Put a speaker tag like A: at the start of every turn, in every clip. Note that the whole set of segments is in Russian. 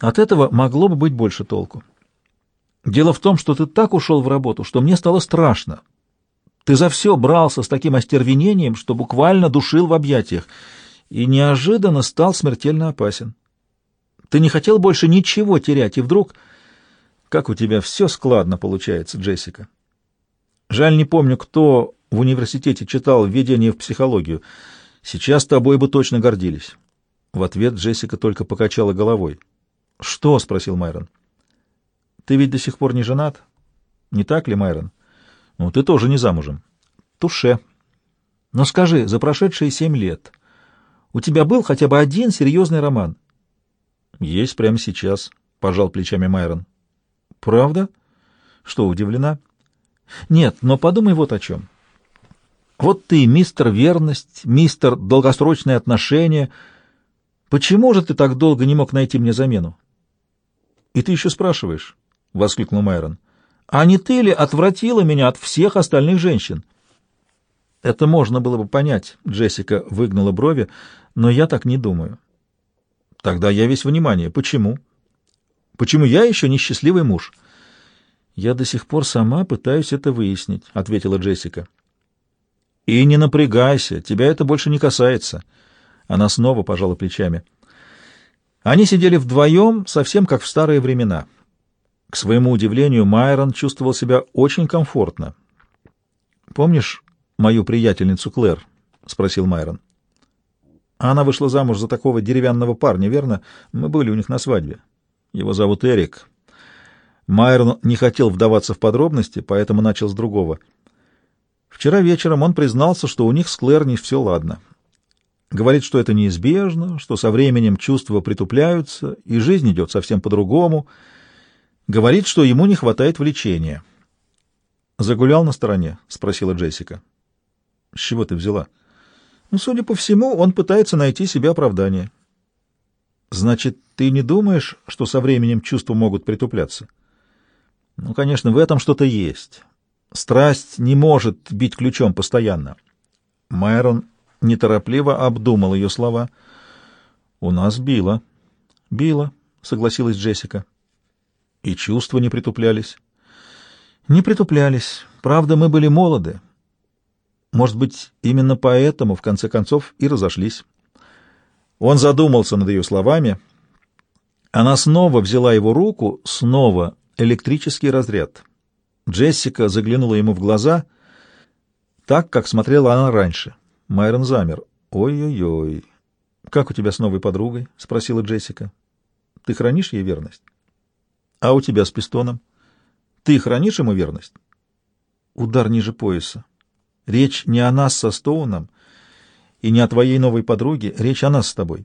A: От этого могло бы быть больше толку. Дело в том, что ты так ушел в работу, что мне стало страшно. Ты за все брался с таким остервенением, что буквально душил в объятиях, и неожиданно стал смертельно опасен. Ты не хотел больше ничего терять, и вдруг... Как у тебя все складно получается, Джессика. Жаль, не помню, кто в университете читал введение в психологию. Сейчас тобой бы точно гордились. В ответ Джессика только покачала головой. «Что?» — спросил Майрон. «Ты ведь до сих пор не женат? Не так ли, Майрон? Ну, ты тоже не замужем. Туше. Но скажи, за прошедшие семь лет у тебя был хотя бы один серьезный роман?» «Есть прямо сейчас», — пожал плечами Майрон. «Правда? Что, удивлена?» «Нет, но подумай вот о чем. Вот ты, мистер верность, мистер долгосрочные отношения. Почему же ты так долго не мог найти мне замену?» «И ты еще спрашиваешь?» — воскликнул Майрон. «А не ты ли отвратила меня от всех остальных женщин?» «Это можно было бы понять», — Джессика выгнула брови, — «но я так не думаю». Тогда я весь внимание. Почему? Почему я еще несчастливый муж? Я до сих пор сама пытаюсь это выяснить, ответила Джессика. И не напрягайся, тебя это больше не касается. Она снова пожала плечами. Они сидели вдвоем, совсем как в старые времена. К своему удивлению, Майрон чувствовал себя очень комфортно. «Помнишь мою приятельницу Клэр?» — спросил Майрон. Она вышла замуж за такого деревянного парня, верно? Мы были у них на свадьбе. Его зовут Эрик. Майрон не хотел вдаваться в подробности, поэтому начал с другого. Вчера вечером он признался, что у них с Клэр не все ладно. Говорит, что это неизбежно, что со временем чувства притупляются, и жизнь идет совсем по-другому. Говорит, что ему не хватает влечения. «Загулял на стороне?» — спросила Джессика. «С чего ты взяла?» Ну, судя по всему, он пытается найти себе оправдание. Значит, ты не думаешь, что со временем чувства могут притупляться? Ну, конечно, в этом что-то есть. Страсть не может бить ключом постоянно. Майрон неторопливо обдумал ее слова. «У нас било». «Било», — согласилась Джессика. «И чувства не притуплялись». «Не притуплялись. Правда, мы были молоды. Может быть, именно поэтому, в конце концов, и разошлись. Он задумался над ее словами. Она снова взяла его руку, снова электрический разряд. Джессика заглянула ему в глаза, так, как смотрела она раньше. Майрон замер. «Ой-ой-ой! Как у тебя с новой подругой?» — спросила Джессика. «Ты хранишь ей верность?» «А у тебя с пистоном?» «Ты хранишь ему верность?» Удар ниже пояса. Речь не о нас со Стоуном и не о твоей новой подруге, речь о нас с тобой.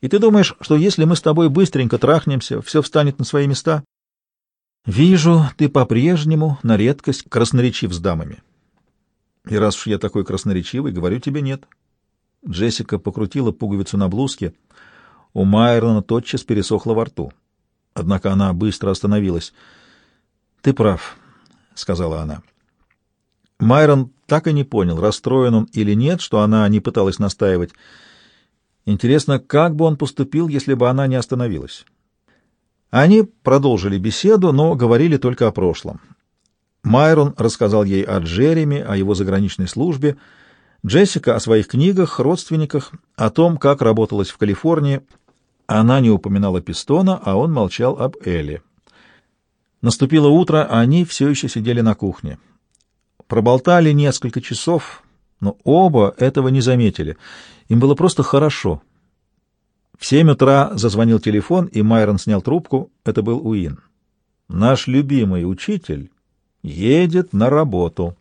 A: И ты думаешь, что если мы с тобой быстренько трахнемся, все встанет на свои места? Вижу, ты по-прежнему на редкость красноречив с дамами. И раз уж я такой красноречивый, говорю тебе нет. Джессика покрутила пуговицу на блузке. У Майрона тотчас пересохло во рту. Однако она быстро остановилась. — Ты прав, — сказала она. Майрон так и не понял, расстроен он или нет, что она не пыталась настаивать. Интересно, как бы он поступил, если бы она не остановилась? Они продолжили беседу, но говорили только о прошлом. Майрон рассказал ей о Джереми, о его заграничной службе, Джессика о своих книгах, родственниках, о том, как работалась в Калифорнии. Она не упоминала Пистона, а он молчал об Элли. Наступило утро, а они все еще сидели на кухне. Проболтали несколько часов, но оба этого не заметили. Им было просто хорошо. В семь утра зазвонил телефон, и Майрон снял трубку. Это был Уин. «Наш любимый учитель едет на работу».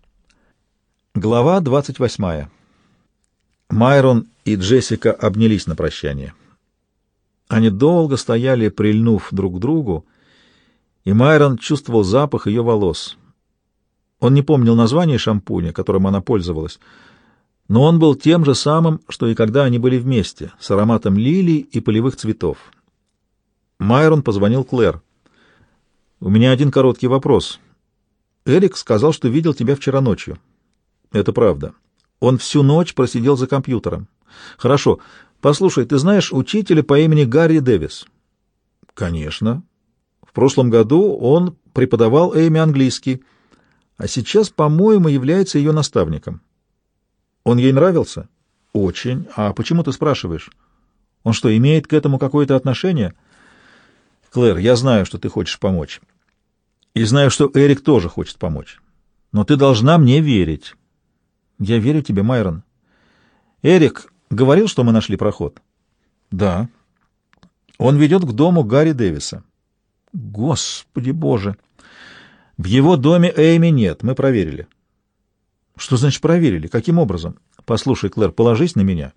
A: Глава двадцать восьмая. Майрон и Джессика обнялись на прощание. Они долго стояли, прильнув друг к другу, и Майрон чувствовал запах ее волос — он не помнил название шампуня, которым она пользовалась, но он был тем же самым, что и когда они были вместе, с ароматом лилий и полевых цветов. Майрон позвонил Клэр. «У меня один короткий вопрос. Эрик сказал, что видел тебя вчера ночью». «Это правда. Он всю ночь просидел за компьютером». «Хорошо. Послушай, ты знаешь учителя по имени Гарри Дэвис?» Конечно. В прошлом году он преподавал Эйми английский, а сейчас, по-моему, является ее наставником. Он ей нравился? Очень. А почему ты спрашиваешь? Он что, имеет к этому какое-то отношение? Клэр, я знаю, что ты хочешь помочь. И знаю, что Эрик тоже хочет помочь. Но ты должна мне верить. Я верю тебе, Майрон. Эрик говорил, что мы нашли проход? Да. Он ведет к дому Гарри Дэвиса. Господи боже! В его доме Эйми нет, мы проверили. Что значит проверили? Каким образом? Послушай, Клэр, положись на меня.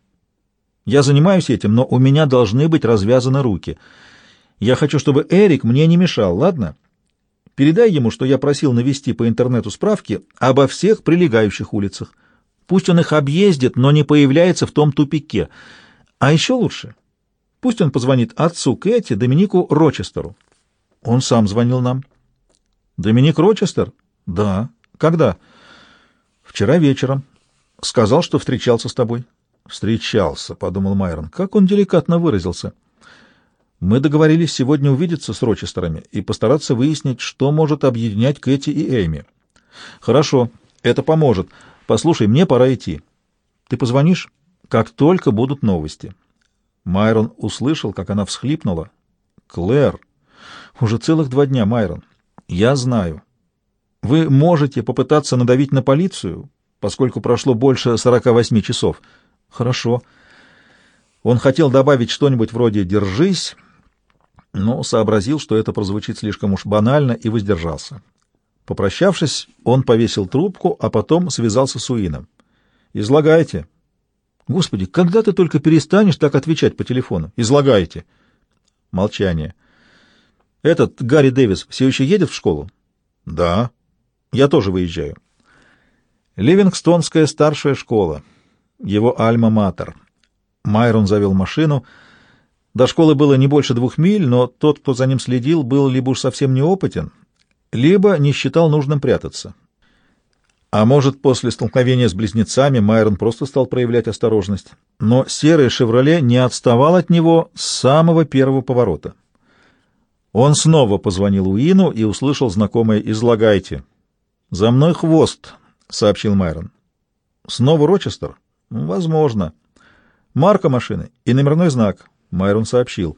A: Я занимаюсь этим, но у меня должны быть развязаны руки. Я хочу, чтобы Эрик мне не мешал, ладно? Передай ему, что я просил навести по интернету справки обо всех прилегающих улицах. Пусть он их объездит, но не появляется в том тупике. А еще лучше, пусть он позвонит отцу Кэти, Доминику Рочестеру. Он сам звонил нам. Доминик Рочестер? Да. Когда? Вчера вечером. Сказал, что встречался с тобой. Встречался, подумал Майрон. Как он деликатно выразился. Мы договорились сегодня увидеться с Рочестерами и постараться выяснить, что может объединять Кэти и Эйми. Хорошо, это поможет. Послушай, мне пора идти. Ты позвонишь, как только будут новости. Майрон услышал, как она всхлипнула. Клэр, уже целых два дня, Майрон. Я знаю. Вы можете попытаться надавить на полицию, поскольку прошло больше 48 часов. Хорошо. Он хотел добавить что-нибудь вроде «держись», но сообразил, что это прозвучит слишком уж банально, и воздержался. Попрощавшись, он повесил трубку, а потом связался с Уином. «Излагайте». «Господи, когда ты только перестанешь так отвечать по телефону? Излагайте». Молчание. «Этот Гарри Дэвис все еще едет в школу?» «Да». «Я тоже выезжаю». Ливингстонская старшая школа. Его альма-матер. Майрон завел машину — до школы было не больше двух миль, но тот, кто за ним следил, был либо уж совсем неопытен, либо не считал нужным прятаться. А может, после столкновения с близнецами Майрон просто стал проявлять осторожность. Но серый «Шевроле» не отставал от него с самого первого поворота. Он снова позвонил Уину и услышал знакомое «Излагайте». «За мной хвост», — сообщил Майрон. «Снова Рочестер?» «Возможно». «Марка машины и номерной знак. Майрон сообщил.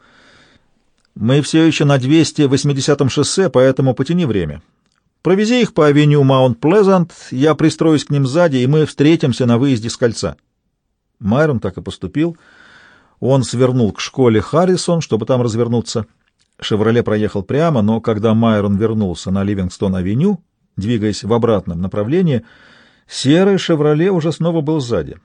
A: «Мы все еще на 280-м шоссе, поэтому потяни время. Провези их по авеню Маунт-Плезант, я пристроюсь к ним сзади, и мы встретимся на выезде с кольца». Майрон так и поступил. Он свернул к школе Харрисон, чтобы там развернуться. «Шевроле» проехал прямо, но когда Майрон вернулся на Ливингстон-авеню, двигаясь в обратном направлении, серый «Шевроле» уже снова был сзади.